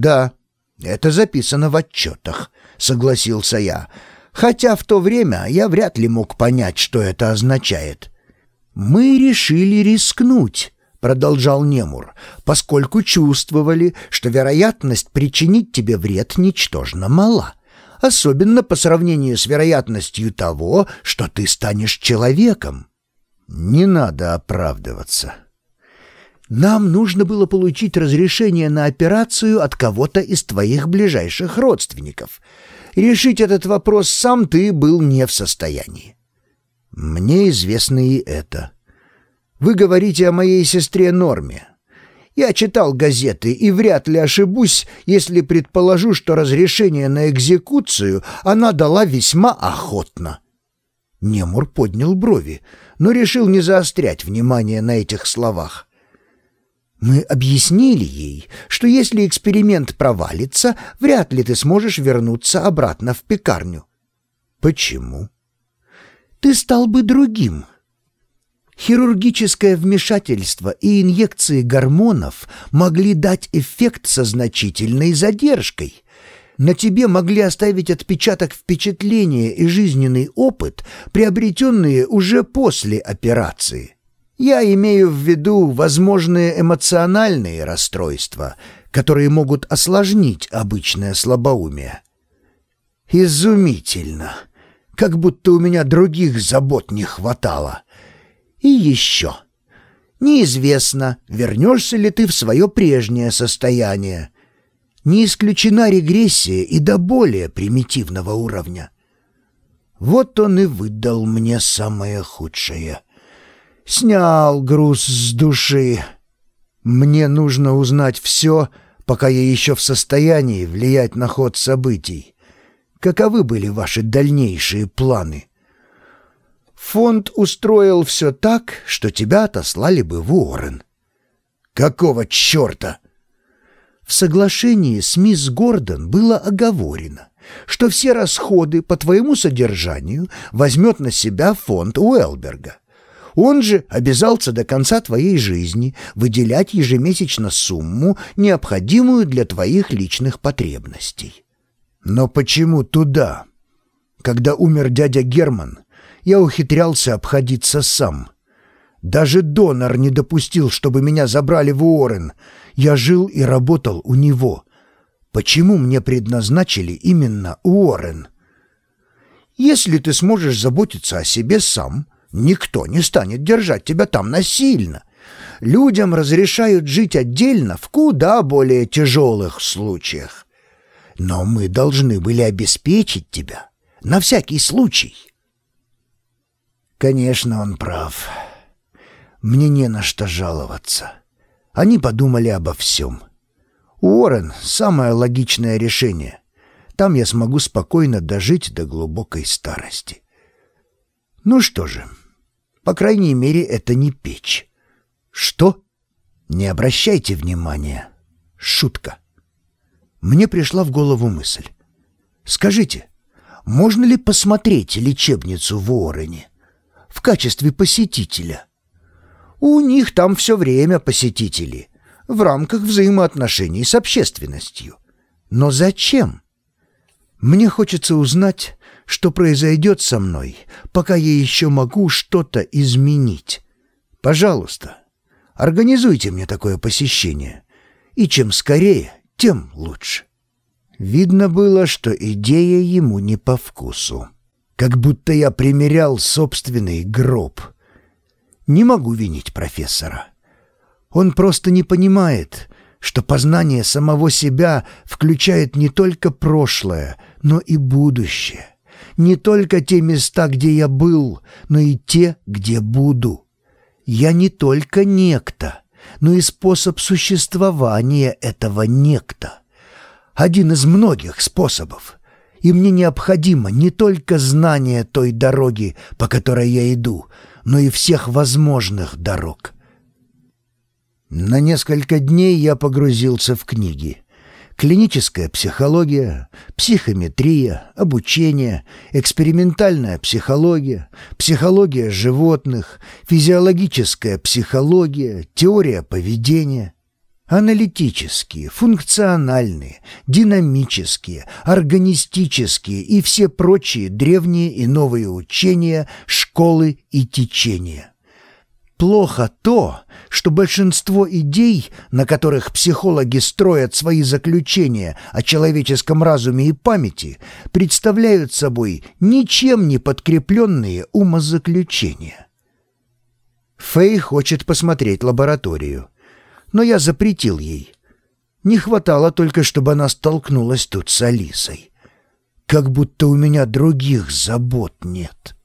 «Да, это записано в отчетах», — согласился я, хотя в то время я вряд ли мог понять, что это означает. «Мы решили рискнуть», — продолжал Немур, «поскольку чувствовали, что вероятность причинить тебе вред ничтожно мала, особенно по сравнению с вероятностью того, что ты станешь человеком». «Не надо оправдываться», нам нужно было получить разрешение на операцию от кого-то из твоих ближайших родственников. Решить этот вопрос сам ты был не в состоянии. Мне известно и это. Вы говорите о моей сестре Норме. Я читал газеты и вряд ли ошибусь, если предположу, что разрешение на экзекуцию она дала весьма охотно. Немур поднял брови, но решил не заострять внимание на этих словах. Мы объяснили ей, что если эксперимент провалится, вряд ли ты сможешь вернуться обратно в пекарню. Почему? Ты стал бы другим. Хирургическое вмешательство и инъекции гормонов могли дать эффект со значительной задержкой. На тебе могли оставить отпечаток впечатления и жизненный опыт, приобретенные уже после операции. Я имею в виду возможные эмоциональные расстройства, которые могут осложнить обычное слабоумие. Изумительно! Как будто у меня других забот не хватало. И еще. Неизвестно, вернешься ли ты в свое прежнее состояние. Не исключена регрессия и до более примитивного уровня. Вот он и выдал мне самое худшее — снял груз с души. Мне нужно узнать все, пока я еще в состоянии влиять на ход событий. Каковы были ваши дальнейшие планы? Фонд устроил все так, что тебя отослали бы в Уоррен. Какого черта? В соглашении с мисс Гордон было оговорено, что все расходы по твоему содержанию возьмет на себя фонд Уэлберга. Он же обязался до конца твоей жизни выделять ежемесячно сумму, необходимую для твоих личных потребностей. Но почему туда? Когда умер дядя Герман, я ухитрялся обходиться сам. Даже донор не допустил, чтобы меня забрали в Уоррен. Я жил и работал у него. Почему мне предназначили именно Уоррен? Если ты сможешь заботиться о себе сам — Никто не станет держать тебя там насильно. Людям разрешают жить отдельно в куда более тяжелых случаях. Но мы должны были обеспечить тебя на всякий случай. Конечно, он прав. Мне не на что жаловаться. Они подумали обо всем. Уоррен — самое логичное решение. Там я смогу спокойно дожить до глубокой старости. Ну что же... По крайней мере, это не печь. Что? Не обращайте внимания. Шутка. Мне пришла в голову мысль. Скажите, можно ли посмотреть лечебницу в Уоррене в качестве посетителя? У них там все время посетители, в рамках взаимоотношений с общественностью. Но зачем? Мне хочется узнать, что произойдет со мной, пока я еще могу что-то изменить. Пожалуйста, организуйте мне такое посещение. И чем скорее, тем лучше». Видно было, что идея ему не по вкусу. Как будто я примерял собственный гроб. Не могу винить профессора. Он просто не понимает, что познание самого себя включает не только прошлое, но и будущее не только те места, где я был, но и те, где буду. Я не только некто, но и способ существования этого некто. Один из многих способов. И мне необходимо не только знание той дороги, по которой я иду, но и всех возможных дорог. На несколько дней я погрузился в книги клиническая психология, психометрия, обучение, экспериментальная психология, психология животных, физиологическая психология, теория поведения. Аналитические, функциональные, динамические, органистические и все прочие древние и новые учения, школы и течения. Плохо то, что большинство идей, на которых психологи строят свои заключения о человеческом разуме и памяти, представляют собой ничем не подкрепленные умозаключения. Фэй хочет посмотреть лабораторию, но я запретил ей. Не хватало только, чтобы она столкнулась тут с Алисой. Как будто у меня других забот нет».